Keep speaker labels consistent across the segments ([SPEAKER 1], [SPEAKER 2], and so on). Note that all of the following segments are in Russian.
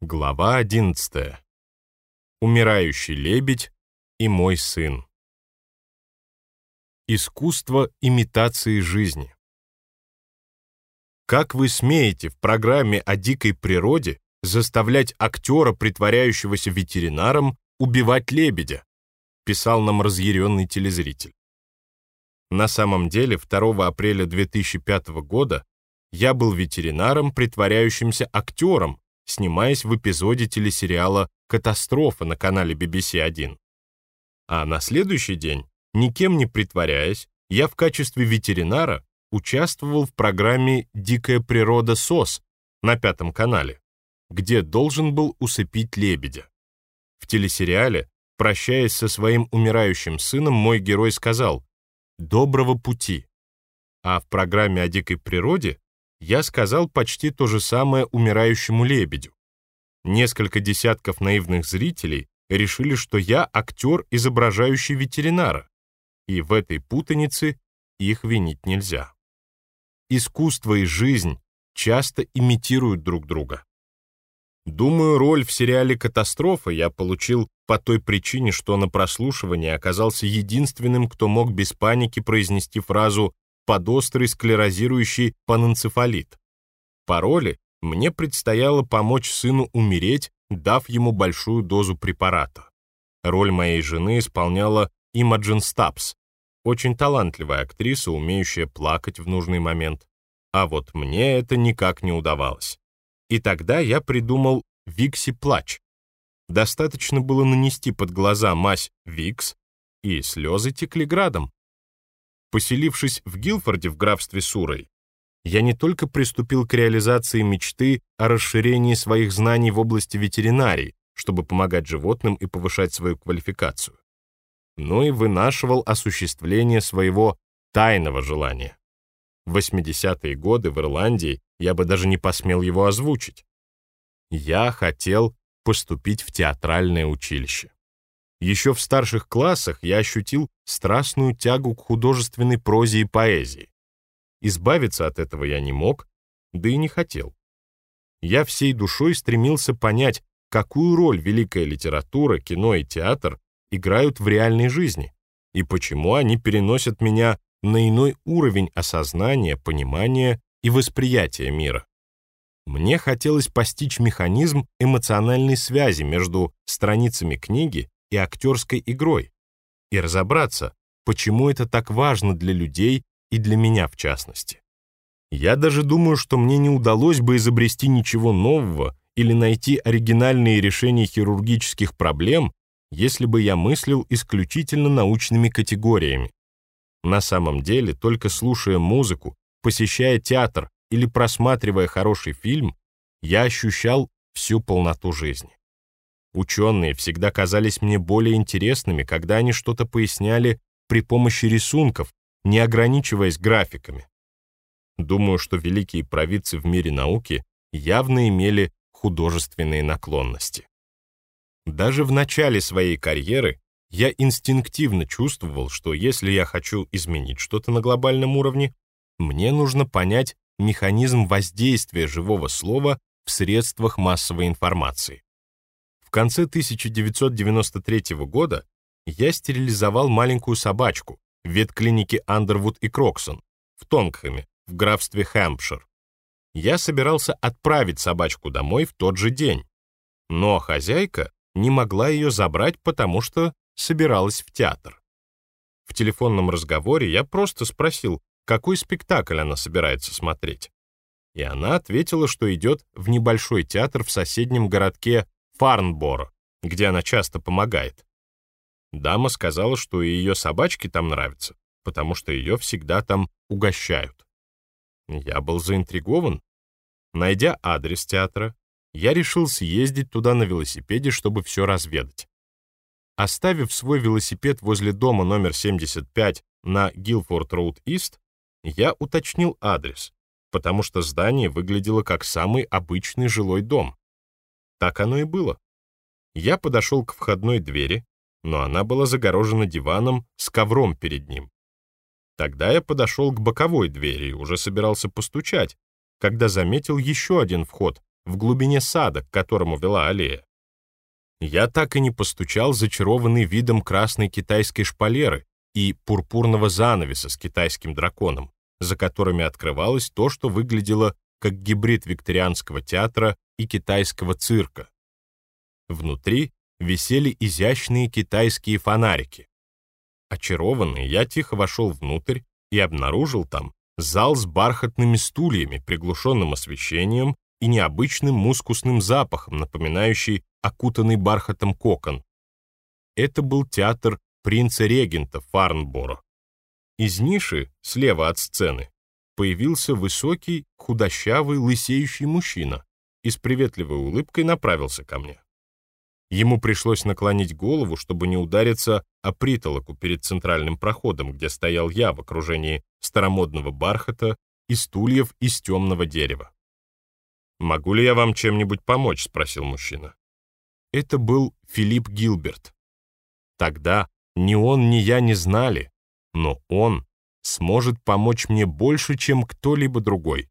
[SPEAKER 1] Глава 11. Умирающий лебедь и мой сын. Искусство имитации жизни. Как вы смеете в программе о дикой природе заставлять актера, притворяющегося ветеринаром, убивать лебедя? Писал нам разъяренный телезритель. На самом деле, 2 апреля 2005 года я был ветеринаром, притворяющимся актером, снимаясь в эпизоде телесериала «Катастрофа» на канале BBC 1. А на следующий день, никем не притворяясь, я в качестве ветеринара участвовал в программе «Дикая природа СОС» на Пятом канале, где должен был усыпить лебедя. В телесериале, прощаясь со своим умирающим сыном, мой герой сказал «Доброго пути». А в программе о дикой природе я сказал почти то же самое умирающему лебедю. Несколько десятков наивных зрителей решили, что я актер, изображающий ветеринара, и в этой путанице их винить нельзя. Искусство и жизнь часто имитируют друг друга. Думаю, роль в сериале «Катастрофа» я получил по той причине, что на прослушивании оказался единственным, кто мог без паники произнести фразу подострый склерозирующий панэнцефалит. По роли мне предстояло помочь сыну умереть, дав ему большую дозу препарата. Роль моей жены исполняла Имаджин Стапс, очень талантливая актриса, умеющая плакать в нужный момент. А вот мне это никак не удавалось. И тогда я придумал Викси Плач. Достаточно было нанести под глаза мазь Викс, и слезы текли градом. Поселившись в Гилфорде в графстве Сурой, я не только приступил к реализации мечты о расширении своих знаний в области ветеринарии, чтобы помогать животным и повышать свою квалификацию, но и вынашивал осуществление своего тайного желания. В 80-е годы в Ирландии я бы даже не посмел его озвучить. Я хотел поступить в театральное училище. Еще в старших классах я ощутил страстную тягу к художественной прозе и поэзии. Избавиться от этого я не мог, да и не хотел. Я всей душой стремился понять, какую роль великая литература, кино и театр играют в реальной жизни, и почему они переносят меня на иной уровень осознания, понимания и восприятия мира. Мне хотелось постичь механизм эмоциональной связи между страницами книги и актерской игрой, и разобраться, почему это так важно для людей и для меня в частности. Я даже думаю, что мне не удалось бы изобрести ничего нового или найти оригинальные решения хирургических проблем, если бы я мыслил исключительно научными категориями. На самом деле, только слушая музыку, посещая театр или просматривая хороший фильм, я ощущал всю полноту жизни. Ученые всегда казались мне более интересными, когда они что-то поясняли при помощи рисунков, не ограничиваясь графиками. Думаю, что великие провидцы в мире науки явно имели художественные наклонности. Даже в начале своей карьеры я инстинктивно чувствовал, что если я хочу изменить что-то на глобальном уровне, мне нужно понять механизм воздействия живого слова в средствах массовой информации. В конце 1993 года я стерилизовал маленькую собачку в ветклинике Андервуд и Кроксон в Тонгхэме, в графстве Хэмпшир. Я собирался отправить собачку домой в тот же день, но хозяйка не могла ее забрать, потому что собиралась в театр. В телефонном разговоре я просто спросил, какой спектакль она собирается смотреть. И она ответила, что идет в небольшой театр в соседнем городке Фарнборо, где она часто помогает. Дама сказала, что и ее собачке там нравится, потому что ее всегда там угощают. Я был заинтригован. Найдя адрес театра, я решил съездить туда на велосипеде, чтобы все разведать. Оставив свой велосипед возле дома номер 75 на Гилфорд-Роуд-Ист, я уточнил адрес, потому что здание выглядело как самый обычный жилой дом. Так оно и было. Я подошел к входной двери, но она была загорожена диваном с ковром перед ним. Тогда я подошел к боковой двери и уже собирался постучать, когда заметил еще один вход в глубине сада, к которому вела аллея. Я так и не постучал, зачарованный видом красной китайской шпалеры и пурпурного занавеса с китайским драконом, за которыми открывалось то, что выглядело как гибрид викторианского театра и китайского цирка. Внутри висели изящные китайские фонарики. Очарованный, я тихо вошел внутрь и обнаружил там зал с бархатными стульями, приглушенным освещением и необычным мускусным запахом, напоминающий окутанный бархатом кокон. Это был театр принца-регента Фарнборо. Из ниши, слева от сцены, появился высокий, худощавый, лысеющий мужчина и с приветливой улыбкой направился ко мне. Ему пришлось наклонить голову, чтобы не удариться о притолоку перед центральным проходом, где стоял я в окружении старомодного бархата и стульев из темного дерева. «Могу ли я вам чем-нибудь помочь?» — спросил мужчина. Это был Филипп Гилберт. Тогда ни он, ни я не знали, но он сможет помочь мне больше, чем кто-либо другой.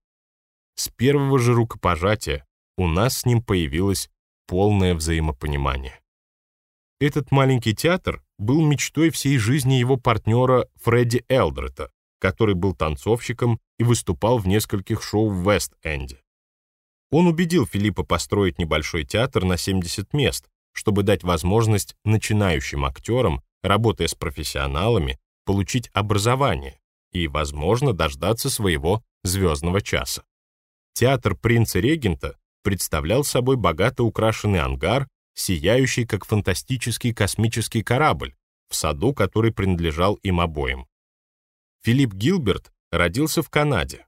[SPEAKER 1] С первого же рукопожатия у нас с ним появилось полное взаимопонимание. Этот маленький театр был мечтой всей жизни его партнера Фредди Элдрета, который был танцовщиком и выступал в нескольких шоу в Вест-Энде. Он убедил Филиппа построить небольшой театр на 70 мест, чтобы дать возможность начинающим актерам, работая с профессионалами, получить образование и, возможно, дождаться своего звездного часа. Театр принца-регента представлял собой богато украшенный ангар, сияющий как фантастический космический корабль, в саду, который принадлежал им обоим. Филипп Гилберт родился в Канаде.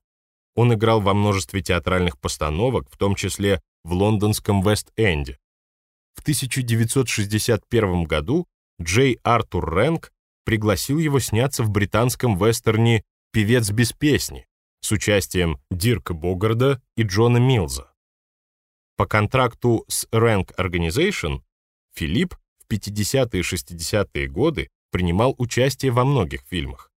[SPEAKER 1] Он играл во множестве театральных постановок, в том числе в лондонском Вест-Энде. В 1961 году Джей Артур Рэнк пригласил его сняться в британском вестерне «Певец без песни» с участием Дирка Богарда и Джона Милза. По контракту с Rank Organization Филипп в 50-е и 60-е годы принимал участие во многих фильмах.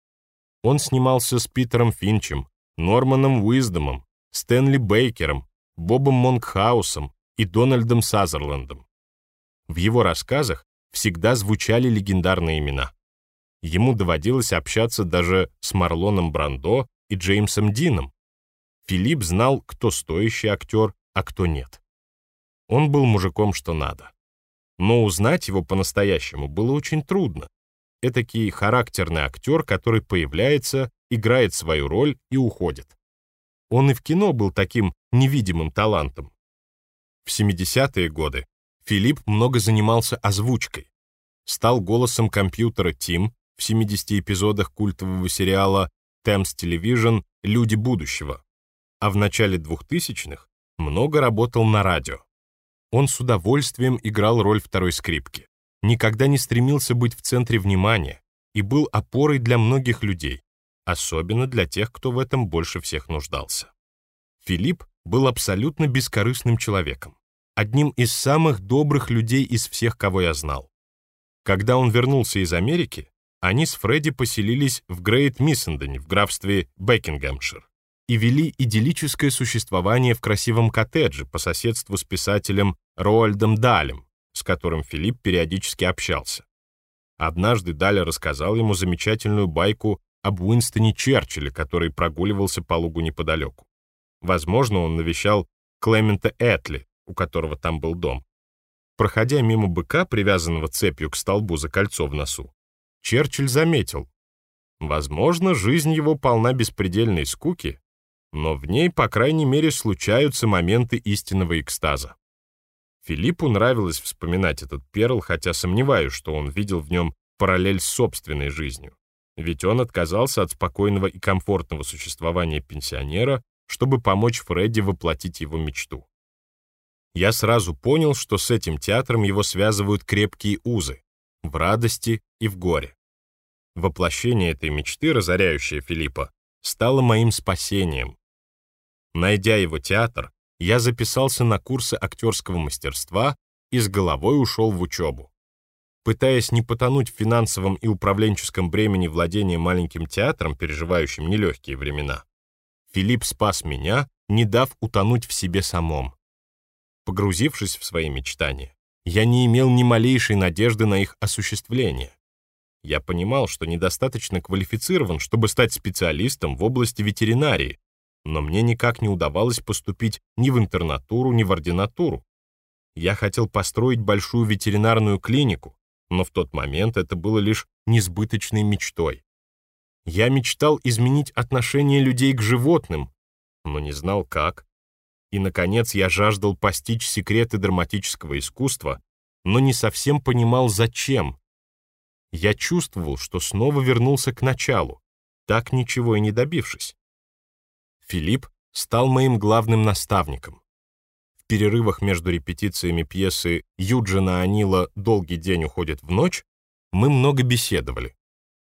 [SPEAKER 1] Он снимался с Питером Финчем, Норманом Уиздомом, Стэнли Бейкером, Бобом Монгхаусом и Дональдом Сазерландом. В его рассказах всегда звучали легендарные имена. Ему доводилось общаться даже с Марлоном Брандо и Джеймсом Дином. Филипп знал, кто стоящий актер, а кто нет. Он был мужиком что надо. Но узнать его по-настоящему было очень трудно. Этакий характерный актер, который появляется, играет свою роль и уходит. Он и в кино был таким невидимым талантом. В 70-е годы Филипп много занимался озвучкой. Стал голосом компьютера Тим в 70 эпизодах культового сериала Thames Television «Люди будущего», а в начале 2000-х много работал на радио. Он с удовольствием играл роль второй скрипки, никогда не стремился быть в центре внимания и был опорой для многих людей, особенно для тех, кто в этом больше всех нуждался. Филипп был абсолютно бескорыстным человеком, одним из самых добрых людей из всех, кого я знал. Когда он вернулся из Америки, они с Фредди поселились в Грейт Миссендене в графстве Бекингемшир и вели идиллическое существование в красивом коттедже по соседству с писателем Роальдом Далем, с которым Филипп периодически общался. Однажды Даля рассказал ему замечательную байку об Уинстоне Черчилле, который прогуливался по лугу неподалеку. Возможно, он навещал Клемента Этли, у которого там был дом. Проходя мимо быка, привязанного цепью к столбу за кольцо в носу, Черчилль заметил, возможно, жизнь его полна беспредельной скуки, но в ней, по крайней мере, случаются моменты истинного экстаза. Филиппу нравилось вспоминать этот перл, хотя сомневаюсь, что он видел в нем параллель с собственной жизнью. Ведь он отказался от спокойного и комфортного существования пенсионера, чтобы помочь Фредди воплотить его мечту. Я сразу понял, что с этим театром его связывают крепкие узы, в радости и в горе. Воплощение этой мечты, разоряющее Филиппа, стало моим спасением, Найдя его театр, я записался на курсы актерского мастерства и с головой ушел в учебу. Пытаясь не потонуть в финансовом и управленческом бремени владения маленьким театром, переживающим нелегкие времена, Филипп спас меня, не дав утонуть в себе самом. Погрузившись в свои мечтания, я не имел ни малейшей надежды на их осуществление. Я понимал, что недостаточно квалифицирован, чтобы стать специалистом в области ветеринарии, но мне никак не удавалось поступить ни в интернатуру, ни в ординатуру. Я хотел построить большую ветеринарную клинику, но в тот момент это было лишь несбыточной мечтой. Я мечтал изменить отношение людей к животным, но не знал как. И, наконец, я жаждал постичь секреты драматического искусства, но не совсем понимал, зачем. Я чувствовал, что снова вернулся к началу, так ничего и не добившись. Филипп стал моим главным наставником. В перерывах между репетициями пьесы Юджина Анила «Долгий день уходит в ночь» мы много беседовали.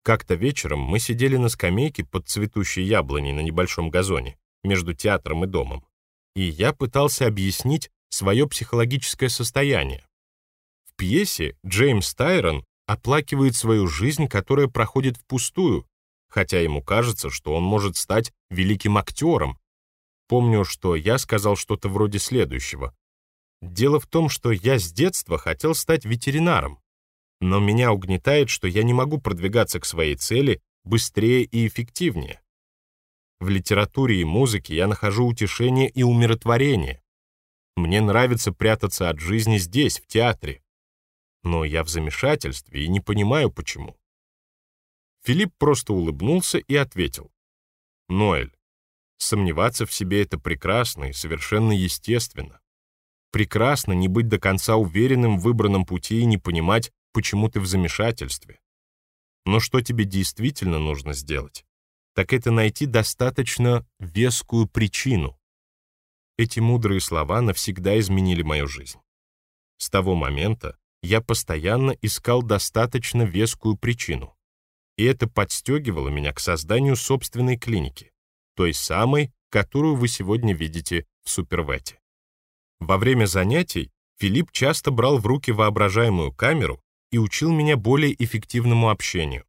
[SPEAKER 1] Как-то вечером мы сидели на скамейке под цветущей яблоней на небольшом газоне между театром и домом, и я пытался объяснить свое психологическое состояние. В пьесе Джеймс Тайрон оплакивает свою жизнь, которая проходит впустую, хотя ему кажется, что он может стать великим актером. Помню, что я сказал что-то вроде следующего. Дело в том, что я с детства хотел стать ветеринаром, но меня угнетает, что я не могу продвигаться к своей цели быстрее и эффективнее. В литературе и музыке я нахожу утешение и умиротворение. Мне нравится прятаться от жизни здесь, в театре. Но я в замешательстве и не понимаю, почему. Филипп просто улыбнулся и ответил. «Ноэль, сомневаться в себе — это прекрасно и совершенно естественно. Прекрасно не быть до конца уверенным в выбранном пути и не понимать, почему ты в замешательстве. Но что тебе действительно нужно сделать, так это найти достаточно вескую причину. Эти мудрые слова навсегда изменили мою жизнь. С того момента я постоянно искал достаточно вескую причину и это подстегивало меня к созданию собственной клиники, той самой, которую вы сегодня видите в Супервете. Во время занятий Филипп часто брал в руки воображаемую камеру и учил меня более эффективному общению.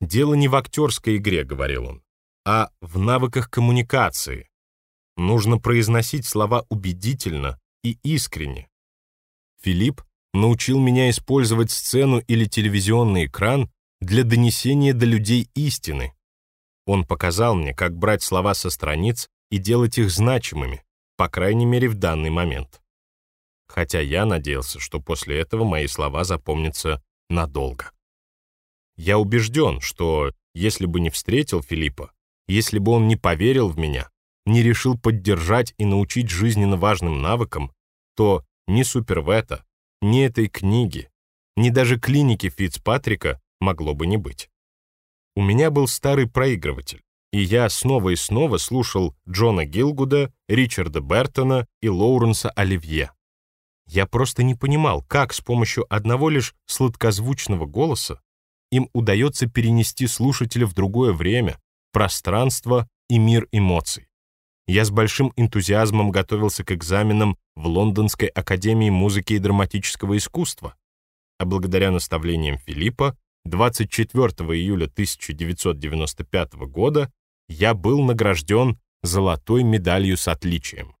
[SPEAKER 1] «Дело не в актерской игре», — говорил он, «а в навыках коммуникации. Нужно произносить слова убедительно и искренне». Филипп научил меня использовать сцену или телевизионный экран для донесения до людей истины. Он показал мне, как брать слова со страниц и делать их значимыми, по крайней мере в данный момент. Хотя я надеялся, что после этого мои слова запомнятся надолго. Я убежден, что если бы не встретил Филиппа, если бы он не поверил в меня, не решил поддержать и научить жизненно важным навыкам, то ни Супервета, ни этой книги, ни даже клиники Фицпатрика могло бы не быть. У меня был старый проигрыватель, и я снова и снова слушал Джона Гилгуда, Ричарда Бертона и Лоуренса Оливье. Я просто не понимал, как с помощью одного лишь сладкозвучного голоса им удается перенести слушателя в другое время, пространство и мир эмоций. Я с большим энтузиазмом готовился к экзаменам в Лондонской академии музыки и драматического искусства, а благодаря наставлениям Филиппа 24 июля 1995 года я был награжден золотой медалью с отличием.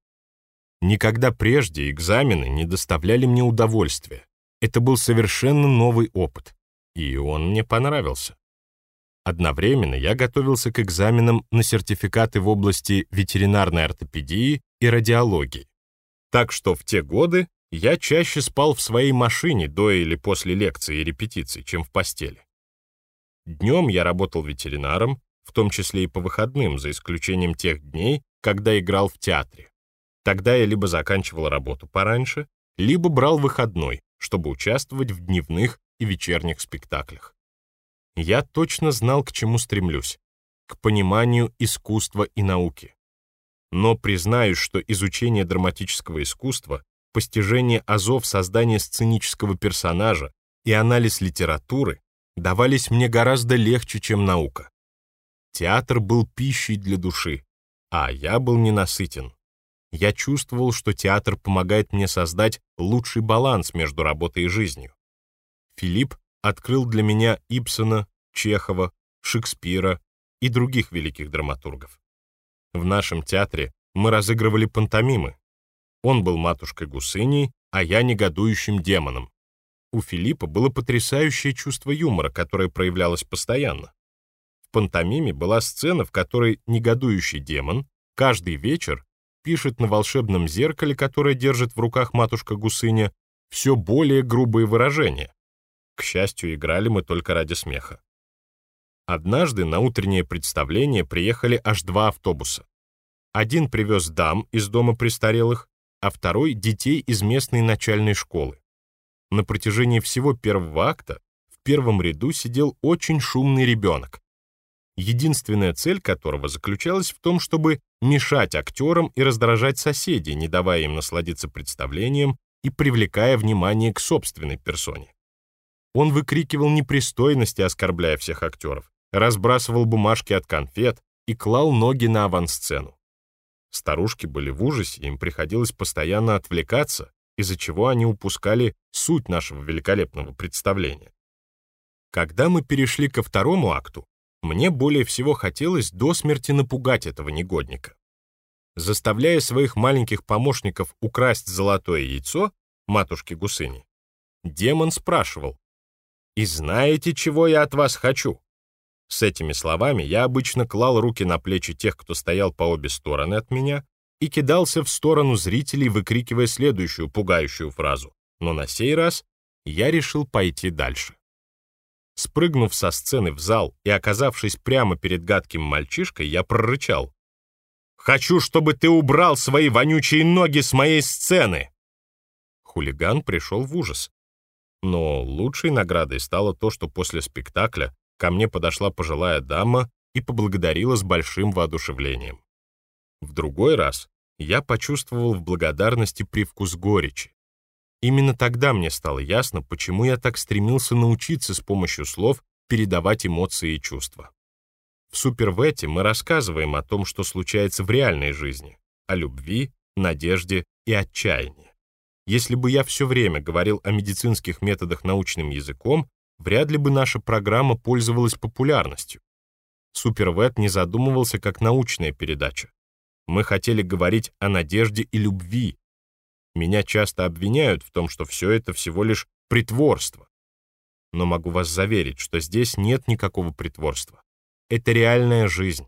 [SPEAKER 1] Никогда прежде экзамены не доставляли мне удовольствия. Это был совершенно новый опыт, и он мне понравился. Одновременно я готовился к экзаменам на сертификаты в области ветеринарной ортопедии и радиологии. Так что в те годы я чаще спал в своей машине до или после лекции и репетиций, чем в постели. Днем я работал ветеринаром, в том числе и по выходным, за исключением тех дней, когда играл в театре. Тогда я либо заканчивал работу пораньше, либо брал выходной, чтобы участвовать в дневных и вечерних спектаклях. Я точно знал, к чему стремлюсь — к пониманию искусства и науки. Но признаюсь, что изучение драматического искусства постижение азов создания сценического персонажа и анализ литературы давались мне гораздо легче, чем наука. Театр был пищей для души, а я был ненасытен. Я чувствовал, что театр помогает мне создать лучший баланс между работой и жизнью. Филипп открыл для меня Ибсона, Чехова, Шекспира и других великих драматургов. В нашем театре мы разыгрывали пантомимы, Он был матушкой Гусыней, а я негодующим демоном. У Филиппа было потрясающее чувство юмора, которое проявлялось постоянно. В пантомиме была сцена, в которой негодующий демон каждый вечер пишет на волшебном зеркале, которое держит в руках матушка Гусыня, все более грубые выражения. К счастью, играли мы только ради смеха. Однажды на утреннее представление приехали аж два автобуса. Один привез дам из дома престарелых, а второй — детей из местной начальной школы. На протяжении всего первого акта в первом ряду сидел очень шумный ребенок, единственная цель которого заключалась в том, чтобы мешать актерам и раздражать соседей, не давая им насладиться представлением и привлекая внимание к собственной персоне. Он выкрикивал непристойности, оскорбляя всех актеров, разбрасывал бумажки от конфет и клал ноги на авансцену. Старушки были в ужасе, им приходилось постоянно отвлекаться, из-за чего они упускали суть нашего великолепного представления. Когда мы перешли ко второму акту, мне более всего хотелось до смерти напугать этого негодника. Заставляя своих маленьких помощников украсть золотое яйцо матушки Гусыни, демон спрашивал, «И знаете, чего я от вас хочу?» С этими словами я обычно клал руки на плечи тех, кто стоял по обе стороны от меня, и кидался в сторону зрителей, выкрикивая следующую пугающую фразу. Но на сей раз я решил пойти дальше. Спрыгнув со сцены в зал и оказавшись прямо перед гадким мальчишкой, я прорычал. «Хочу, чтобы ты убрал свои вонючие ноги с моей сцены!» Хулиган пришел в ужас. Но лучшей наградой стало то, что после спектакля ко мне подошла пожилая дама и поблагодарила с большим воодушевлением. В другой раз я почувствовал в благодарности привкус горечи. Именно тогда мне стало ясно, почему я так стремился научиться с помощью слов передавать эмоции и чувства. В Супервете мы рассказываем о том, что случается в реальной жизни, о любви, надежде и отчаянии. Если бы я все время говорил о медицинских методах научным языком, вряд ли бы наша программа пользовалась популярностью. Супервет не задумывался как научная передача. Мы хотели говорить о надежде и любви. Меня часто обвиняют в том, что все это всего лишь притворство. Но могу вас заверить, что здесь нет никакого притворства. Это реальная жизнь.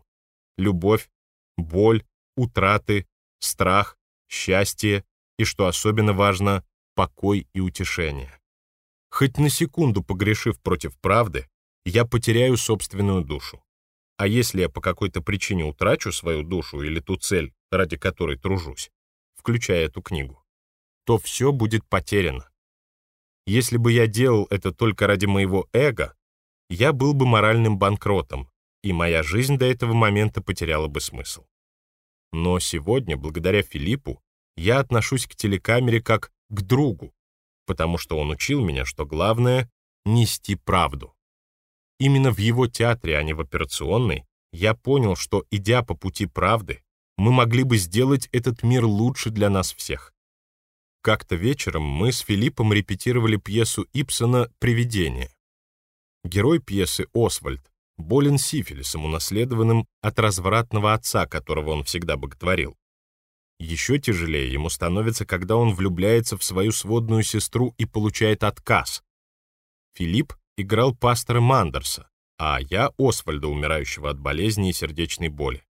[SPEAKER 1] Любовь, боль, утраты, страх, счастье и, что особенно важно, покой и утешение. Хоть на секунду погрешив против правды, я потеряю собственную душу. А если я по какой-то причине утрачу свою душу или ту цель, ради которой тружусь, включая эту книгу, то все будет потеряно. Если бы я делал это только ради моего эго, я был бы моральным банкротом, и моя жизнь до этого момента потеряла бы смысл. Но сегодня, благодаря Филиппу, я отношусь к телекамере как к другу, потому что он учил меня, что главное — нести правду. Именно в его театре, а не в операционной, я понял, что, идя по пути правды, мы могли бы сделать этот мир лучше для нас всех. Как-то вечером мы с Филиппом репетировали пьесу Ипсона «Привидение». Герой пьесы Освальд болен сифилисом, унаследованным от развратного отца, которого он всегда боготворил. Еще тяжелее ему становится, когда он влюбляется в свою сводную сестру и получает отказ. Филипп играл пастора Мандерса, а я Освальда, умирающего от болезни и сердечной боли.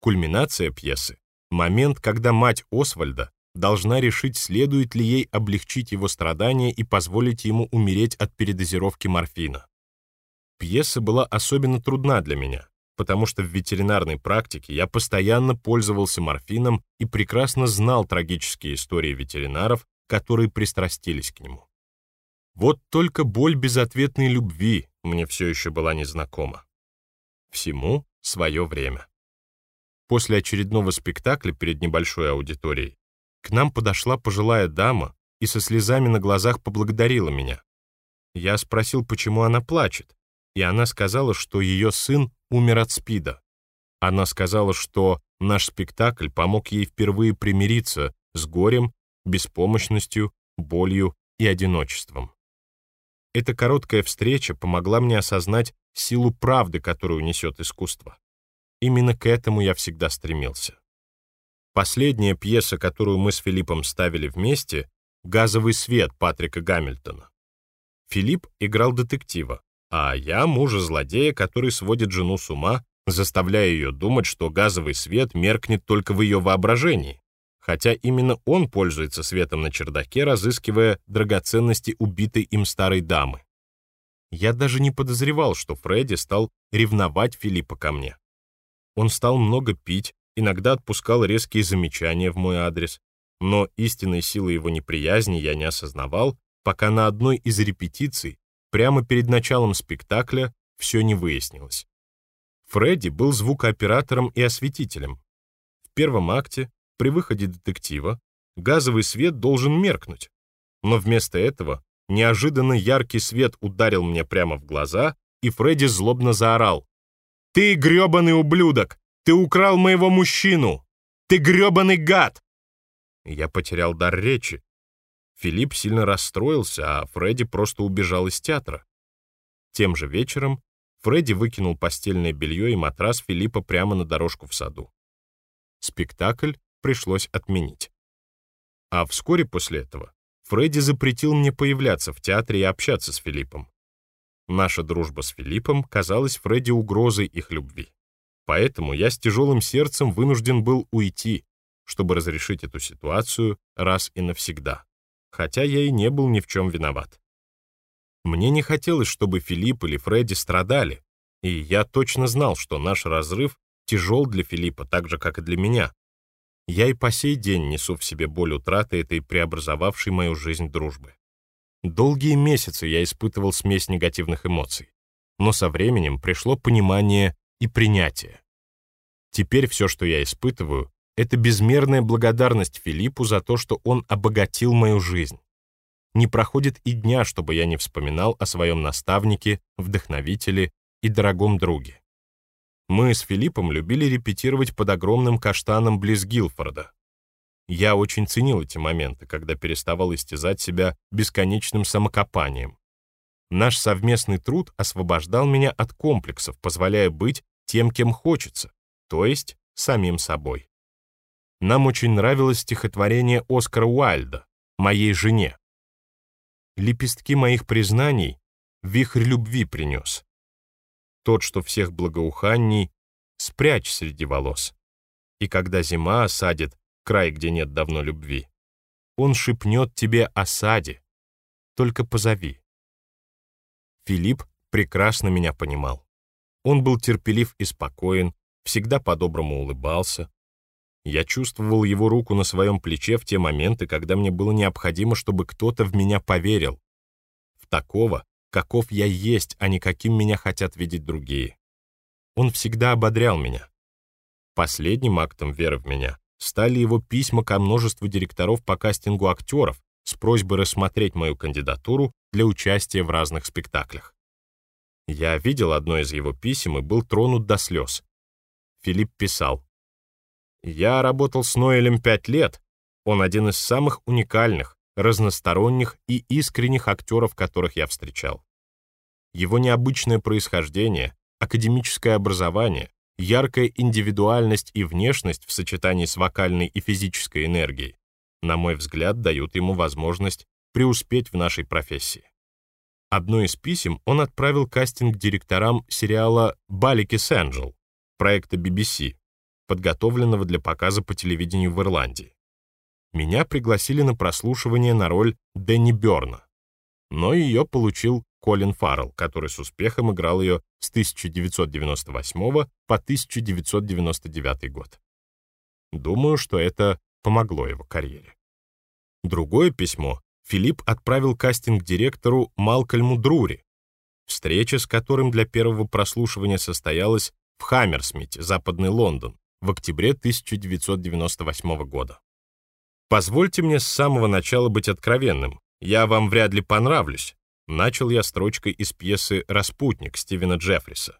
[SPEAKER 1] Кульминация пьесы — момент, когда мать Освальда должна решить, следует ли ей облегчить его страдания и позволить ему умереть от передозировки морфина. Пьеса была особенно трудна для меня, потому что в ветеринарной практике я постоянно пользовался морфином и прекрасно знал трагические истории ветеринаров, которые пристрастились к нему. Вот только боль безответной любви мне все еще была незнакома. Всему свое время. После очередного спектакля перед небольшой аудиторией к нам подошла пожилая дама и со слезами на глазах поблагодарила меня. Я спросил, почему она плачет, и она сказала, что ее сын умер от СПИДа. Она сказала, что наш спектакль помог ей впервые примириться с горем, беспомощностью, болью и одиночеством. Эта короткая встреча помогла мне осознать силу правды, которую несет искусство. Именно к этому я всегда стремился. Последняя пьеса, которую мы с Филиппом ставили вместе, «Газовый свет» Патрика Гамильтона. Филипп играл детектива, а я мужа злодея, который сводит жену с ума, заставляя ее думать, что газовый свет меркнет только в ее воображении, хотя именно он пользуется светом на чердаке, разыскивая драгоценности убитой им старой дамы. Я даже не подозревал, что Фредди стал ревновать Филиппа ко мне. Он стал много пить, иногда отпускал резкие замечания в мой адрес, но истинной силы его неприязни я не осознавал, пока на одной из репетиций, прямо перед началом спектакля, все не выяснилось. Фредди был звукооператором и осветителем. В первом акте, при выходе детектива, газовый свет должен меркнуть, но вместо этого неожиданно яркий свет ударил мне прямо в глаза, и Фредди злобно заорал. «Ты грёбаный ублюдок! Ты украл моего мужчину! Ты грёбаный гад!» Я потерял дар речи. Филипп сильно расстроился, а Фредди просто убежал из театра. Тем же вечером Фредди выкинул постельное белье и матрас Филиппа прямо на дорожку в саду. Спектакль пришлось отменить. А вскоре после этого Фредди запретил мне появляться в театре и общаться с Филиппом. Наша дружба с Филиппом казалась Фредди угрозой их любви. Поэтому я с тяжелым сердцем вынужден был уйти, чтобы разрешить эту ситуацию раз и навсегда, хотя я и не был ни в чем виноват. Мне не хотелось, чтобы Филипп или Фредди страдали, и я точно знал, что наш разрыв тяжел для Филиппа так же, как и для меня. Я и по сей день несу в себе боль утраты этой преобразовавшей мою жизнь дружбы. Долгие месяцы я испытывал смесь негативных эмоций, но со временем пришло понимание и принятие. Теперь все, что я испытываю, это безмерная благодарность Филиппу за то, что он обогатил мою жизнь. Не проходит и дня, чтобы я не вспоминал о своем наставнике, вдохновителе и дорогом друге. Мы с Филиппом любили репетировать под огромным каштаном близ Гилфорда. Я очень ценил эти моменты, когда переставал истязать себя бесконечным самокопанием. Наш совместный труд освобождал меня от комплексов, позволяя быть тем, кем хочется, то есть самим собой. Нам очень нравилось стихотворение Оскара Уайльда «Моей жене». Лепестки моих признаний вихрь любви принес. Тот, что всех благоуханий, спрячь среди волос. И когда зима осадит край, где нет давно любви, он шепнет тебе о саде, только позови. Филипп прекрасно меня понимал. Он был терпелив и спокоен, всегда по-доброму улыбался, я чувствовал его руку на своем плече в те моменты, когда мне было необходимо, чтобы кто-то в меня поверил. В такого, каков я есть, а не каким меня хотят видеть другие. Он всегда ободрял меня. Последним актом веры в меня стали его письма ко множеству директоров по кастингу актеров с просьбой рассмотреть мою кандидатуру для участия в разных спектаклях. Я видел одно из его писем и был тронут до слез. Филипп писал, я работал с Ноэлем пять лет. Он один из самых уникальных, разносторонних и искренних актеров, которых я встречал. Его необычное происхождение, академическое образование, яркая индивидуальность и внешность в сочетании с вокальной и физической энергией, на мой взгляд, дают ему возможность преуспеть в нашей профессии. Одно из писем он отправил кастинг-директорам сериала «Баликис Энджел» проекта BBC, подготовленного для показа по телевидению в Ирландии. Меня пригласили на прослушивание на роль Дэнни Бёрна, но ее получил Колин Фаррелл, который с успехом играл ее с 1998 по 1999 год. Думаю, что это помогло его карьере. Другое письмо Филипп отправил кастинг-директору Малкольму Друри, встреча с которым для первого прослушивания состоялась в Хаммерсмите, Западный Лондон, в октябре 1998 года. «Позвольте мне с самого начала быть откровенным. Я вам вряд ли понравлюсь», начал я строчкой из пьесы «Распутник» Стивена Джеффриса.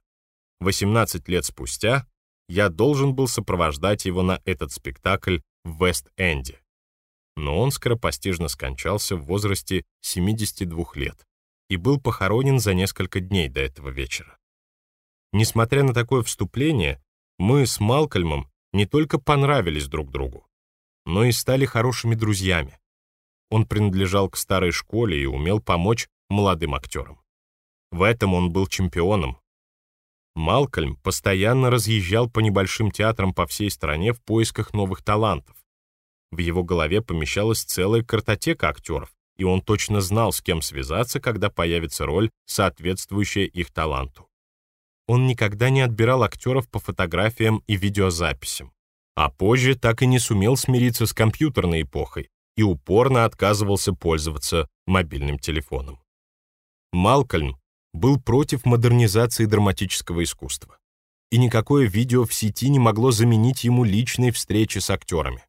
[SPEAKER 1] 18 лет спустя я должен был сопровождать его на этот спектакль в Вест-Энде. Но он скоропостижно скончался в возрасте 72 лет и был похоронен за несколько дней до этого вечера. Несмотря на такое вступление, мы с Малкольмом не только понравились друг другу, но и стали хорошими друзьями. Он принадлежал к старой школе и умел помочь молодым актерам. В этом он был чемпионом. Малкольм постоянно разъезжал по небольшим театрам по всей стране в поисках новых талантов. В его голове помещалась целая картотека актеров, и он точно знал, с кем связаться, когда появится роль, соответствующая их таланту. Он никогда не отбирал актеров по фотографиям и видеозаписям, а позже так и не сумел смириться с компьютерной эпохой и упорно отказывался пользоваться мобильным телефоном. Малкольм был против модернизации драматического искусства, и никакое видео в сети не могло заменить ему личные встречи с актерами.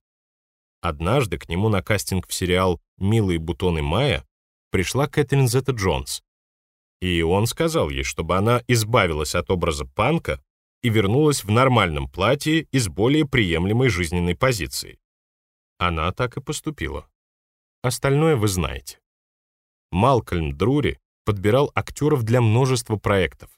[SPEAKER 1] Однажды к нему на кастинг в сериал «Милые бутоны мая» пришла Кэтрин Зетта Джонс. И он сказал ей, чтобы она избавилась от образа панка и вернулась в нормальном платье и с более приемлемой жизненной позицией. Она так и поступила. Остальное вы знаете. Малкольм Друри подбирал актеров для множества проектов.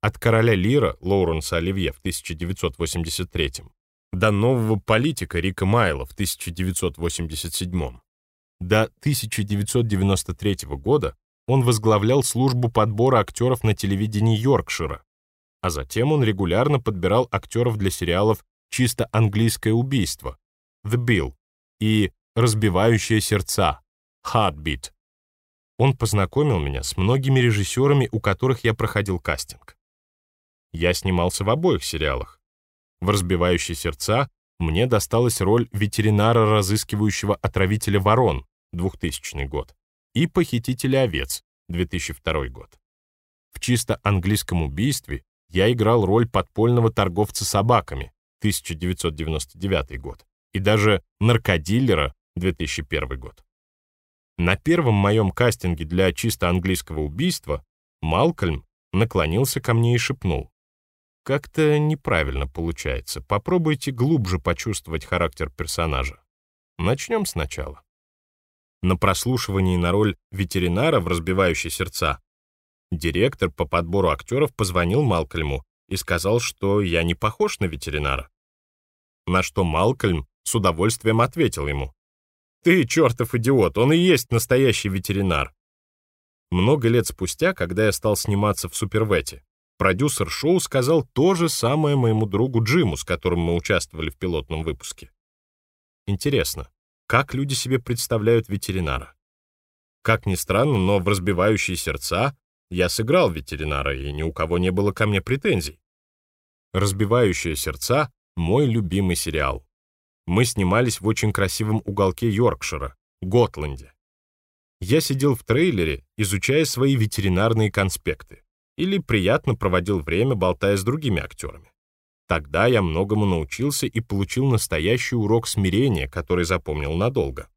[SPEAKER 1] От «Короля Лира» Лоуренса Оливье в 1983 до нового политика Рика Майла в 1987 До 1993 года он возглавлял службу подбора актеров на телевидении Йоркшира, а затем он регулярно подбирал актеров для сериалов «Чисто английское убийство» «The Bill» и «Разбивающие сердца» «Heartbeat». Он познакомил меня с многими режиссерами, у которых я проходил кастинг. Я снимался в обоих сериалах, в «Разбивающие сердца» мне досталась роль ветеринара, разыскивающего отравителя ворон, 2000 год, и похитителя овец, 2002 год. В чисто английском убийстве я играл роль подпольного торговца собаками, 1999 год, и даже наркодиллера, 2001 год. На первом моем кастинге для чисто английского убийства Малкольм наклонился ко мне и шепнул. Как-то неправильно получается. Попробуйте глубже почувствовать характер персонажа. Начнем сначала. На прослушивании на роль ветеринара в «Разбивающей сердца» директор по подбору актеров позвонил Малкольму и сказал, что я не похож на ветеринара. На что Малкольм с удовольствием ответил ему. «Ты чертов идиот, он и есть настоящий ветеринар». Много лет спустя, когда я стал сниматься в «Супервете», Продюсер шоу сказал то же самое моему другу Джиму, с которым мы участвовали в пилотном выпуске. Интересно, как люди себе представляют ветеринара? Как ни странно, но в «Разбивающие сердца» я сыграл ветеринара, и ни у кого не было ко мне претензий. «Разбивающие сердца» — мой любимый сериал. Мы снимались в очень красивом уголке Йоркшира, Готланде. Я сидел в трейлере, изучая свои ветеринарные конспекты или приятно проводил время, болтая с другими актерами. Тогда я многому научился и получил настоящий урок смирения, который запомнил надолго.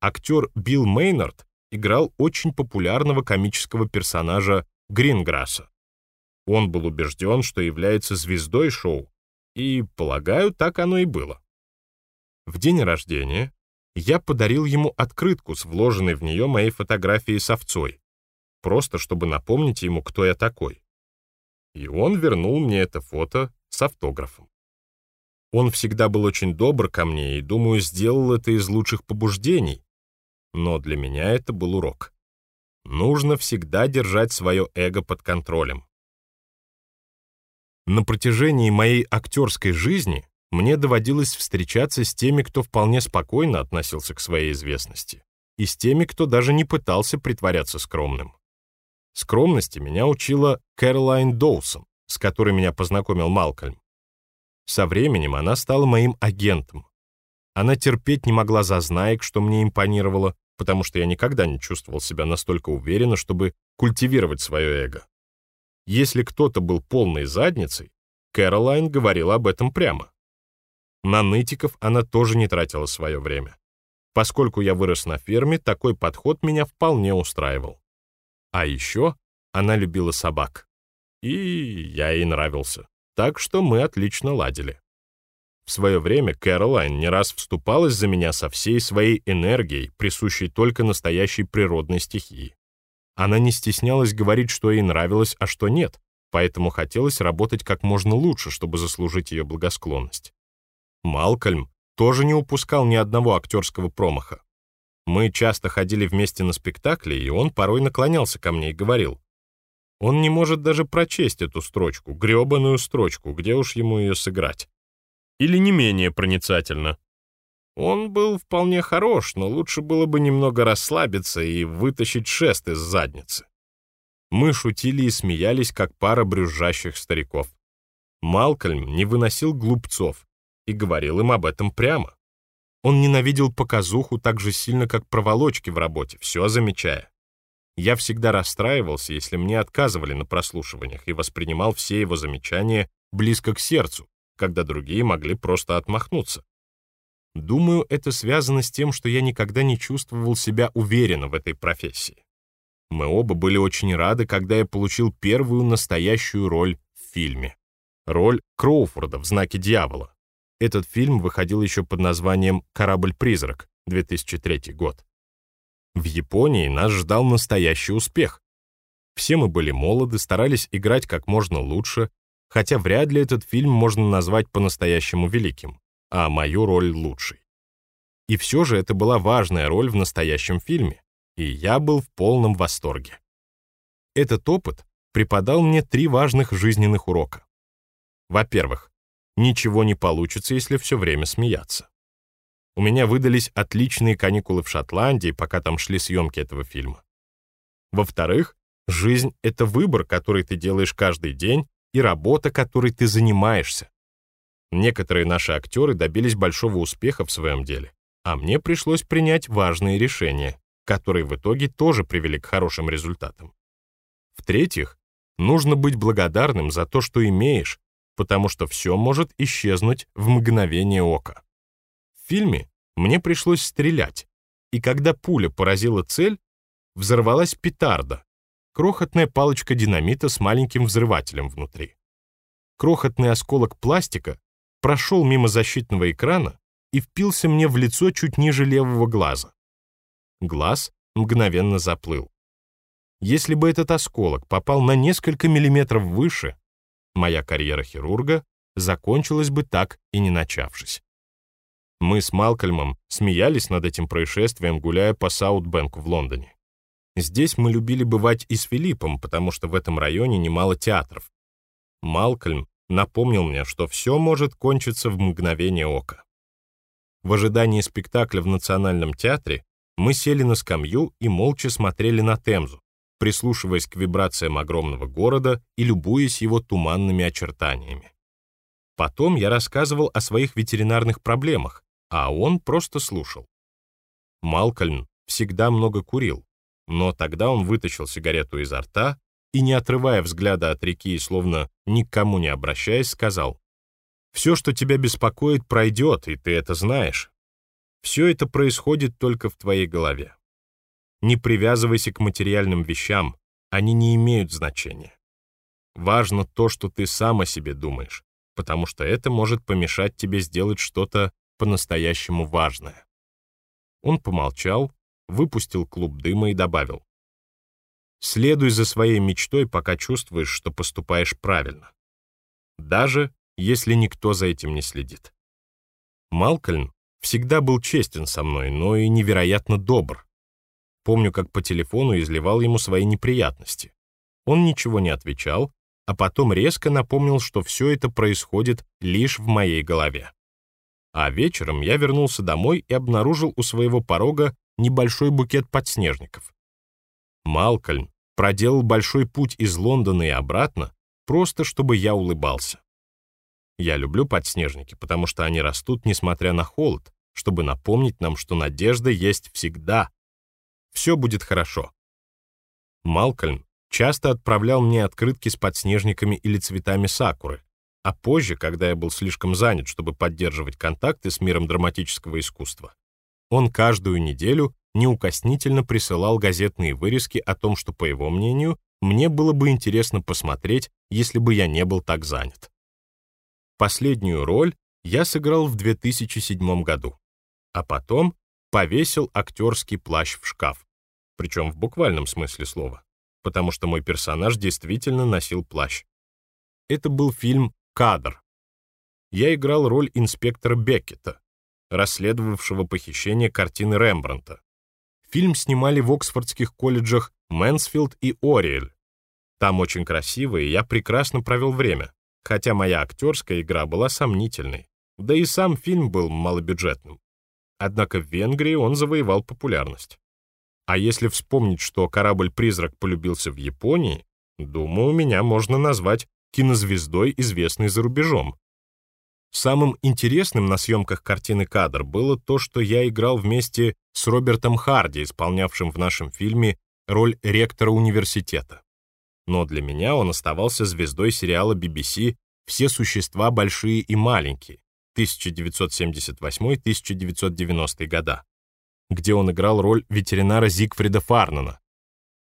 [SPEAKER 1] Актер Билл Мейнард играл очень популярного комического персонажа Гринграсса. Он был убежден, что является звездой шоу, и, полагаю, так оно и было. В день рождения я подарил ему открытку с вложенной в нее моей фотографией с овцой, просто чтобы напомнить ему, кто я такой. И он вернул мне это фото с автографом. Он всегда был очень добр ко мне и, думаю, сделал это из лучших побуждений. Но для меня это был урок. Нужно всегда держать свое эго под контролем. На протяжении моей актерской жизни мне доводилось встречаться с теми, кто вполне спокойно относился к своей известности, и с теми, кто даже не пытался притворяться скромным. Скромности меня учила Кэролайн Доусон, с которой меня познакомил Малкольм. Со временем она стала моим агентом. Она терпеть не могла зазнаек, что мне импонировало, потому что я никогда не чувствовал себя настолько уверенно, чтобы культивировать свое эго. Если кто-то был полной задницей, Кэролайн говорила об этом прямо. На нытиков она тоже не тратила свое время. Поскольку я вырос на ферме, такой подход меня вполне устраивал. А еще она любила собак. И я ей нравился. Так что мы отлично ладили. В свое время Кэролайн не раз вступалась за меня со всей своей энергией, присущей только настоящей природной стихии. Она не стеснялась говорить, что ей нравилось, а что нет, поэтому хотелось работать как можно лучше, чтобы заслужить ее благосклонность. Малкольм тоже не упускал ни одного актерского промаха. Мы часто ходили вместе на спектакли, и он порой наклонялся ко мне и говорил, он не может даже прочесть эту строчку, грёбаную строчку, где уж ему ее сыграть. Или не менее проницательно. Он был вполне хорош, но лучше было бы немного расслабиться и вытащить шест из задницы. Мы шутили и смеялись, как пара брюзжащих стариков. Малкольм не выносил глупцов и говорил им об этом прямо. Он ненавидел показуху так же сильно, как проволочки в работе, все замечая. Я всегда расстраивался, если мне отказывали на прослушиваниях и воспринимал все его замечания близко к сердцу, когда другие могли просто отмахнуться. Думаю, это связано с тем, что я никогда не чувствовал себя уверенно в этой профессии. Мы оба были очень рады, когда я получил первую настоящую роль в фильме. Роль Кроуфорда в «Знаке дьявола». Этот фильм выходил еще под названием «Корабль-призрак» 2003 год. В Японии нас ждал настоящий успех. Все мы были молоды, старались играть как можно лучше, хотя вряд ли этот фильм можно назвать по-настоящему великим, а мою роль лучшей. И все же это была важная роль в настоящем фильме, и я был в полном восторге. Этот опыт преподал мне три важных жизненных урока. Во-первых, ничего не получится, если все время смеяться. У меня выдались отличные каникулы в Шотландии, пока там шли съемки этого фильма. Во-вторых, жизнь — это выбор, который ты делаешь каждый день, и работа, которой ты занимаешься. Некоторые наши актеры добились большого успеха в своем деле, а мне пришлось принять важные решения, которые в итоге тоже привели к хорошим результатам. В-третьих, нужно быть благодарным за то, что имеешь, потому что все может исчезнуть в мгновение ока. В фильме мне пришлось стрелять, и когда пуля поразила цель, взорвалась петарда, крохотная палочка динамита с маленьким взрывателем внутри. Крохотный осколок пластика прошел мимо защитного экрана и впился мне в лицо чуть ниже левого глаза. Глаз мгновенно заплыл. Если бы этот осколок попал на несколько миллиметров выше, моя карьера хирурга закончилась бы так и не начавшись. Мы с Малкольмом смеялись над этим происшествием, гуляя по Саутбенку в Лондоне. Здесь мы любили бывать и с Филиппом, потому что в этом районе немало театров. Малкольм напомнил мне, что все может кончиться в мгновение ока. В ожидании спектакля в Национальном театре мы сели на скамью и молча смотрели на Темзу, прислушиваясь к вибрациям огромного города и любуясь его туманными очертаниями. Потом я рассказывал о своих ветеринарных проблемах, а он просто слушал. Малкольм всегда много курил, но тогда он вытащил сигарету изо рта и, не отрывая взгляда от реки и словно никому не обращаясь, сказал, «Все, что тебя беспокоит, пройдет, и ты это знаешь. Все это происходит только в твоей голове. Не привязывайся к материальным вещам, они не имеют значения. Важно то, что ты сам о себе думаешь, потому что это может помешать тебе сделать что-то по-настоящему важное. Он помолчал, выпустил клуб дыма и добавил. Следуй за своей мечтой, пока чувствуешь, что поступаешь правильно. Даже если никто за этим не следит. Малкольм всегда был честен со мной, но и невероятно добр. Помню, как по телефону изливал ему свои неприятности. Он ничего не отвечал, а потом резко напомнил, что все это происходит лишь в моей голове. А вечером я вернулся домой и обнаружил у своего порога небольшой букет подснежников. Малкольм проделал большой путь из Лондона и обратно, просто чтобы я улыбался. Я люблю подснежники, потому что они растут, несмотря на холод, чтобы напомнить нам, что надежда есть всегда. Все будет хорошо. Малкольм часто отправлял мне открытки с подснежниками или цветами сакуры, а позже, когда я был слишком занят, чтобы поддерживать контакты с миром драматического искусства, он каждую неделю неукоснительно присылал газетные вырезки о том, что, по его мнению, мне было бы интересно посмотреть, если бы я не был так занят. Последнюю роль я сыграл в 2007 году, а потом повесил актерский плащ в шкаф, причем в буквальном смысле слова, потому что мой персонаж действительно носил плащ. Это был фильм кадр. Я играл роль инспектора Беккета, расследовавшего похищение картины Рембрандта. Фильм снимали в Оксфордских колледжах Мэнсфилд и Ориэль. Там очень красиво, и я прекрасно провел время, хотя моя актерская игра была сомнительной, да и сам фильм был малобюджетным. Однако в Венгрии он завоевал популярность. А если вспомнить, что корабль-призрак полюбился в Японии, думаю, меня можно назвать кинозвездой, известной за рубежом. Самым интересным на съемках картины «Кадр» было то, что я играл вместе с Робертом Харди, исполнявшим в нашем фильме роль ректора университета. Но для меня он оставался звездой сериала BBC «Все существа большие и маленькие» 1978-1990 года где он играл роль ветеринара Зигфрида Фарнана.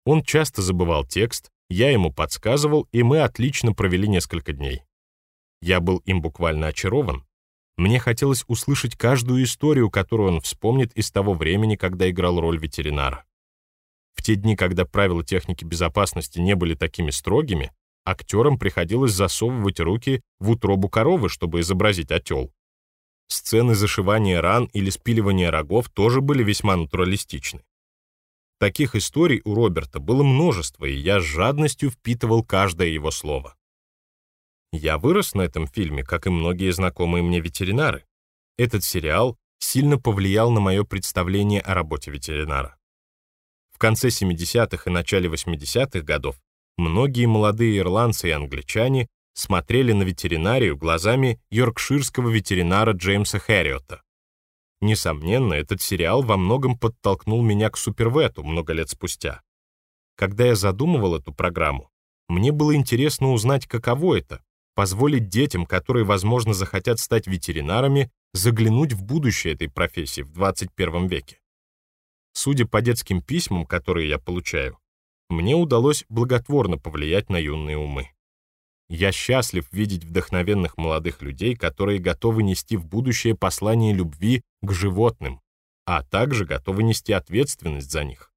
[SPEAKER 1] Он часто забывал текст, я ему подсказывал, и мы отлично провели несколько дней. Я был им буквально очарован. Мне хотелось услышать каждую историю, которую он вспомнит из того времени, когда играл роль ветеринара. В те дни, когда правила техники безопасности не были такими строгими, актерам приходилось засовывать руки в утробу коровы, чтобы изобразить отел. Сцены зашивания ран или спиливания рогов тоже были весьма натуралистичны. Таких историй у Роберта было множество, и я с жадностью впитывал каждое его слово. Я вырос на этом фильме, как и многие знакомые мне ветеринары. Этот сериал сильно повлиял на мое представление о работе ветеринара. В конце 70-х и начале 80-х годов многие молодые ирландцы и англичане смотрели на ветеринарию глазами йоркширского ветеринара Джеймса Хэрриота. Несомненно, этот сериал во многом подтолкнул меня к супервету много лет спустя. Когда я задумывал эту программу, мне было интересно узнать, каково это — позволить детям, которые, возможно, захотят стать ветеринарами, заглянуть в будущее этой профессии в 21 веке. Судя по детским письмам, которые я получаю, мне удалось благотворно повлиять на юные умы. Я счастлив видеть вдохновенных молодых людей, которые готовы нести в будущее послание любви к животным, а также готовы нести ответственность за них.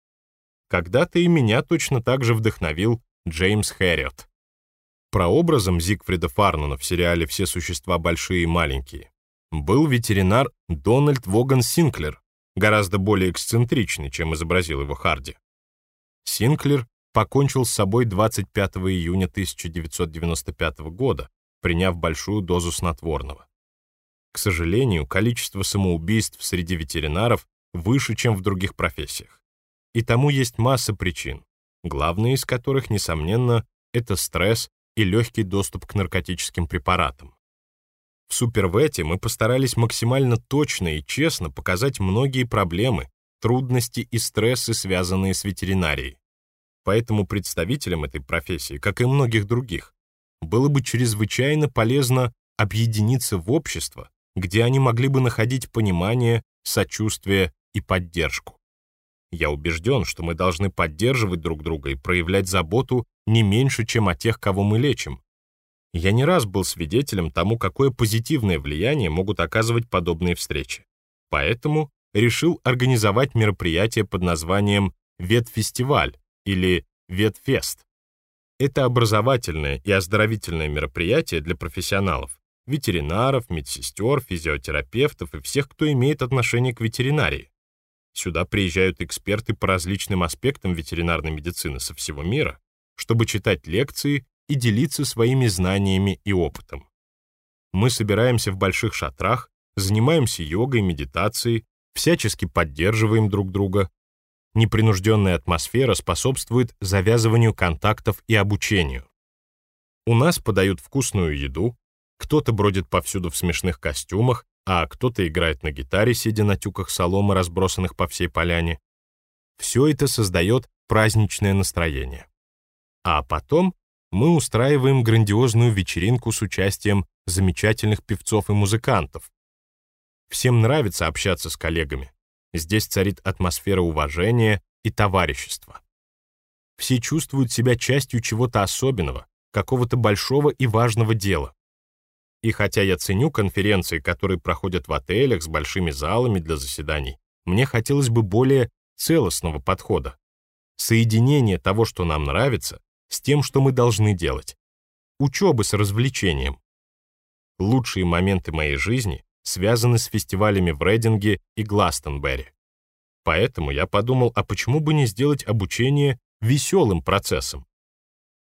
[SPEAKER 1] Когда-то и меня точно так же вдохновил Джеймс Хэрриот. Прообразом Зигфрида Фарнуна в сериале «Все существа большие и маленькие» был ветеринар Дональд Воган Синклер, гораздо более эксцентричный, чем изобразил его Харди. Синклер покончил с собой 25 июня 1995 года, приняв большую дозу снотворного. К сожалению, количество самоубийств среди ветеринаров выше, чем в других профессиях. И тому есть масса причин, главные из которых, несомненно, это стресс и легкий доступ к наркотическим препаратам. В Супервете мы постарались максимально точно и честно показать многие проблемы, трудности и стрессы, связанные с ветеринарией. Поэтому представителям этой профессии, как и многих других, было бы чрезвычайно полезно объединиться в общество, где они могли бы находить понимание, сочувствие и поддержку. Я убежден, что мы должны поддерживать друг друга и проявлять заботу не меньше, чем о тех, кого мы лечим. Я не раз был свидетелем тому, какое позитивное влияние могут оказывать подобные встречи. Поэтому решил организовать мероприятие под названием «Ветфестиваль», или Ветфест. Это образовательное и оздоровительное мероприятие для профессионалов, ветеринаров, медсестер, физиотерапевтов и всех, кто имеет отношение к ветеринарии. Сюда приезжают эксперты по различным аспектам ветеринарной медицины со всего мира, чтобы читать лекции и делиться своими знаниями и опытом. Мы собираемся в больших шатрах, занимаемся йогой, медитацией, всячески поддерживаем друг друга, Непринужденная атмосфера способствует завязыванию контактов и обучению. У нас подают вкусную еду, кто-то бродит повсюду в смешных костюмах, а кто-то играет на гитаре, сидя на тюках соломы, разбросанных по всей поляне. Все это создает праздничное настроение. А потом мы устраиваем грандиозную вечеринку с участием замечательных певцов и музыкантов. Всем нравится общаться с коллегами. Здесь царит атмосфера уважения и товарищества. Все чувствуют себя частью чего-то особенного, какого-то большого и важного дела. И хотя я ценю конференции, которые проходят в отелях с большими залами для заседаний, мне хотелось бы более целостного подхода. Соединение того, что нам нравится, с тем, что мы должны делать. Учебы с развлечением. Лучшие моменты моей жизни связаны с фестивалями в Рейдинге и Гластонберри. Поэтому я подумал, а почему бы не сделать обучение веселым процессом?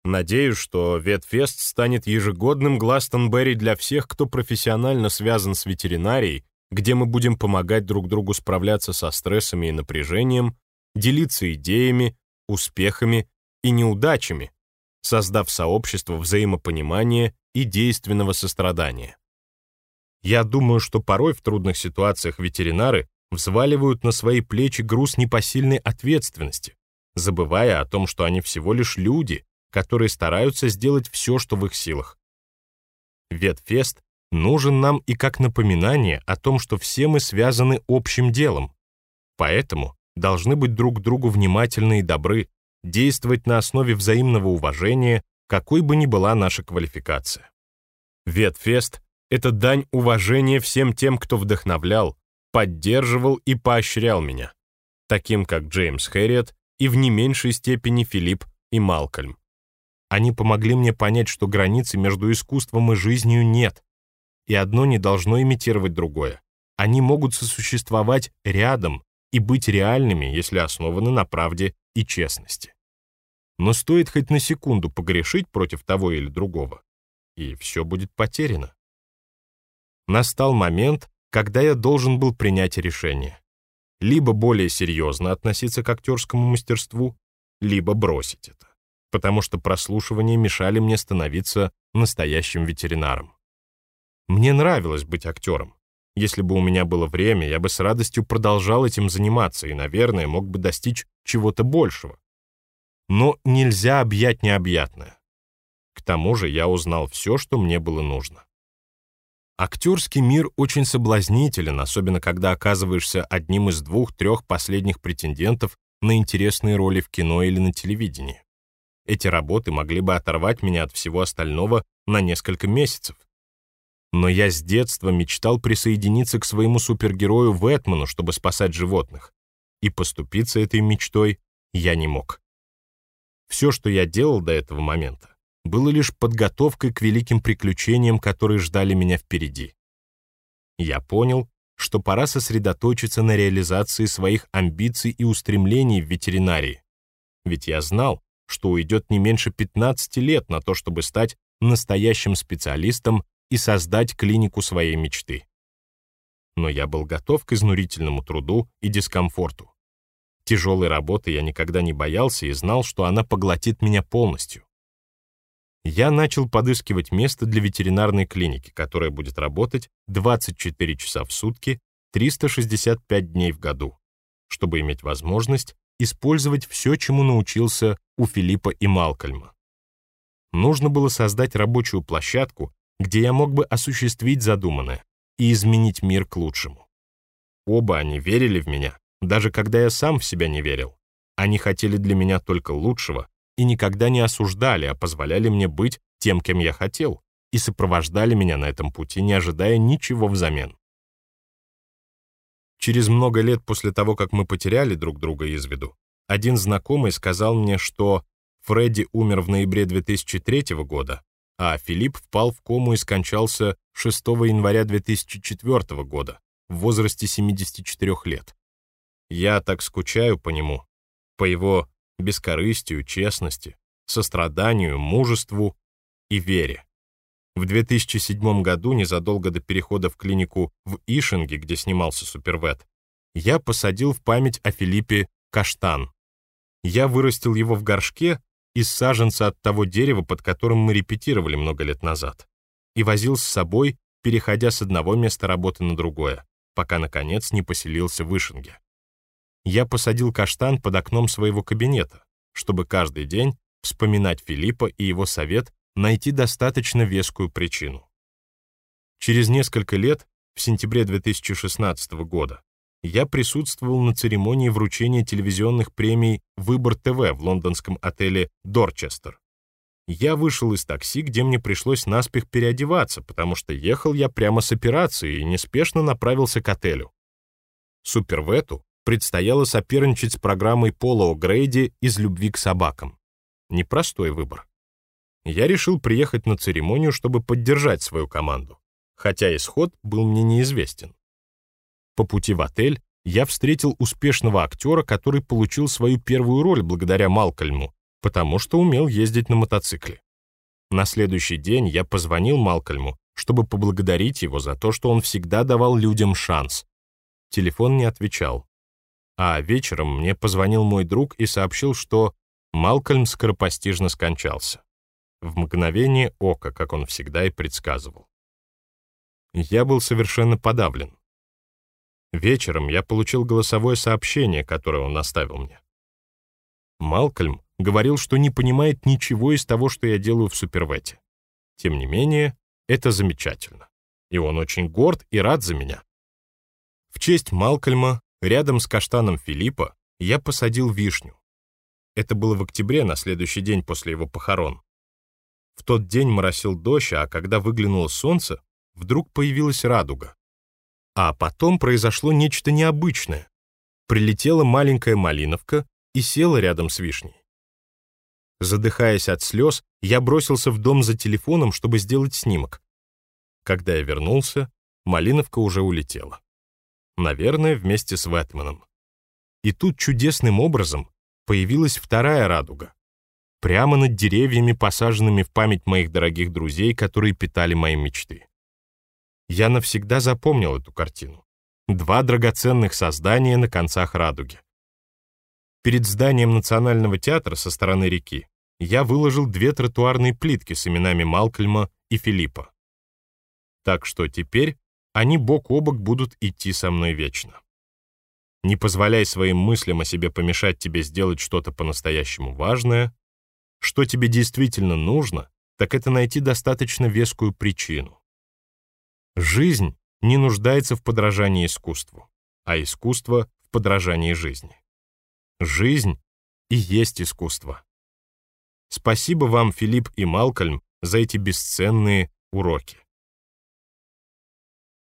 [SPEAKER 1] Надеюсь, что Ветфест станет ежегодным Гластонберри для всех, кто профессионально связан с ветеринарией, где мы будем помогать друг другу справляться со стрессами и напряжением, делиться идеями, успехами и неудачами, создав сообщество взаимопонимания и действенного сострадания. Я думаю, что порой в трудных ситуациях ветеринары взваливают на свои плечи груз непосильной ответственности, забывая о том, что они всего лишь люди, которые стараются сделать все, что в их силах. Ветфест нужен нам и как напоминание о том, что все мы связаны общим делом. Поэтому должны быть друг другу внимательны и добры, действовать на основе взаимного уважения, какой бы ни была наша квалификация. Ветфест — это дань уважения всем тем, кто вдохновлял, поддерживал и поощрял меня, таким как Джеймс Хэрриет и в не меньшей степени Филипп и Малкольм. Они помогли мне понять, что границы между искусством и жизнью нет, и одно не должно имитировать другое. Они могут сосуществовать рядом и быть реальными, если основаны на правде и честности. Но стоит хоть на секунду погрешить против того или другого, и все будет потеряно. Настал момент, когда я должен был принять решение. Либо более серьезно относиться к актерскому мастерству, либо бросить это, потому что прослушивания мешали мне становиться настоящим ветеринаром. Мне нравилось быть актером. Если бы у меня было время, я бы с радостью продолжал этим заниматься и, наверное, мог бы достичь чего-то большего. Но нельзя объять необъятное. К тому же я узнал все, что мне было нужно. Актерский мир очень соблазнителен, особенно когда оказываешься одним из двух-трех последних претендентов на интересные роли в кино или на телевидении. Эти работы могли бы оторвать меня от всего остального на несколько месяцев. Но я с детства мечтал присоединиться к своему супергерою Вэтману, чтобы спасать животных. И поступиться этой мечтой я не мог. Все, что я делал до этого момента, было лишь подготовкой к великим приключениям, которые ждали меня впереди. Я понял, что пора сосредоточиться на реализации своих амбиций и устремлений в ветеринарии. Ведь я знал, что уйдет не меньше 15 лет на то, чтобы стать настоящим специалистом и создать клинику своей мечты. Но я был готов к изнурительному труду и дискомфорту. Тяжелой работы я никогда не боялся и знал, что она поглотит меня полностью я начал подыскивать место для ветеринарной клиники, которая будет работать 24 часа в сутки, 365 дней в году, чтобы иметь возможность использовать все, чему научился у Филиппа и Малкольма. Нужно было создать рабочую площадку, где я мог бы осуществить задуманное и изменить мир к лучшему. Оба они верили в меня, даже когда я сам в себя не верил. Они хотели для меня только лучшего, и никогда не осуждали, а позволяли мне быть тем, кем я хотел, и сопровождали меня на этом пути, не ожидая ничего взамен. Через много лет после того, как мы потеряли друг друга из виду, один знакомый сказал мне, что Фредди умер в ноябре 2003 года, а Филипп впал в кому и скончался 6 января 2004 года в возрасте 74 лет. Я так скучаю по нему, по его бескорыстию, честности, состраданию, мужеству и вере. В 2007 году, незадолго до перехода в клинику в Ишинге, где снимался Супервет, я посадил в память о Филиппе каштан. Я вырастил его в горшке из саженца от того дерева, под которым мы репетировали много лет назад, и возил с собой, переходя с одного места работы на другое, пока, наконец, не поселился в Ишинге я посадил каштан под окном своего кабинета, чтобы каждый день вспоминать Филиппа и его совет найти достаточно вескую причину. Через несколько лет, в сентябре 2016 года, я присутствовал на церемонии вручения телевизионных премий «Выбор ТВ» в лондонском отеле «Дорчестер». Я вышел из такси, где мне пришлось наспех переодеваться, потому что ехал я прямо с операции и неспешно направился к отелю. Супервету предстояло соперничать с программой Пола О'Грейди из «Любви к собакам». Непростой выбор. Я решил приехать на церемонию, чтобы поддержать свою команду. хотя исход был мне неизвестен. По пути в отель я встретил успешного актера, который получил свою первую роль благодаря Малкольму, потому что умел ездить на мотоцикле. На следующий день я позвонил Малкольму, чтобы поблагодарить его за то, что он всегда давал людям шанс. Телефон не отвечал. А вечером мне позвонил мой друг и сообщил, что Малкольм скоропостижно скончался. В мгновение ока, как он всегда и предсказывал. Я был совершенно подавлен. Вечером я получил голосовое сообщение, которое он оставил мне. Малкольм говорил, что не понимает ничего из того, что я делаю в Супервете. Тем не менее, это замечательно. И он очень горд и рад за меня. В честь Малкольма, рядом с каштаном Филиппа, я посадил вишню. Это было в октябре, на следующий день после его похорон. В тот день моросил дождь, а когда выглянуло солнце, вдруг появилась радуга. А потом произошло нечто необычное. Прилетела маленькая малиновка и села рядом с вишней. Задыхаясь от слез, я бросился в дом за телефоном, чтобы сделать снимок. Когда я вернулся, малиновка уже улетела. Наверное, вместе с Вэтманом. И тут чудесным образом появилась вторая радуга. Прямо над деревьями, посаженными в память моих дорогих друзей, которые питали мои мечты. Я навсегда запомнил эту картину. Два драгоценных создания на концах радуги. Перед зданием Национального театра со стороны реки я выложил две тротуарные плитки с именами Малкольма и Филиппа. Так что теперь они бок о бок будут идти со мной вечно. Не позволяй своим мыслям о себе помешать тебе сделать что-то по-настоящему важное. Что тебе действительно нужно, так это найти достаточно вескую причину. Жизнь не нуждается в подражании искусству, а искусство — в подражании жизни. Жизнь и есть искусство. Спасибо вам, Филипп и Малкольм, за эти бесценные уроки.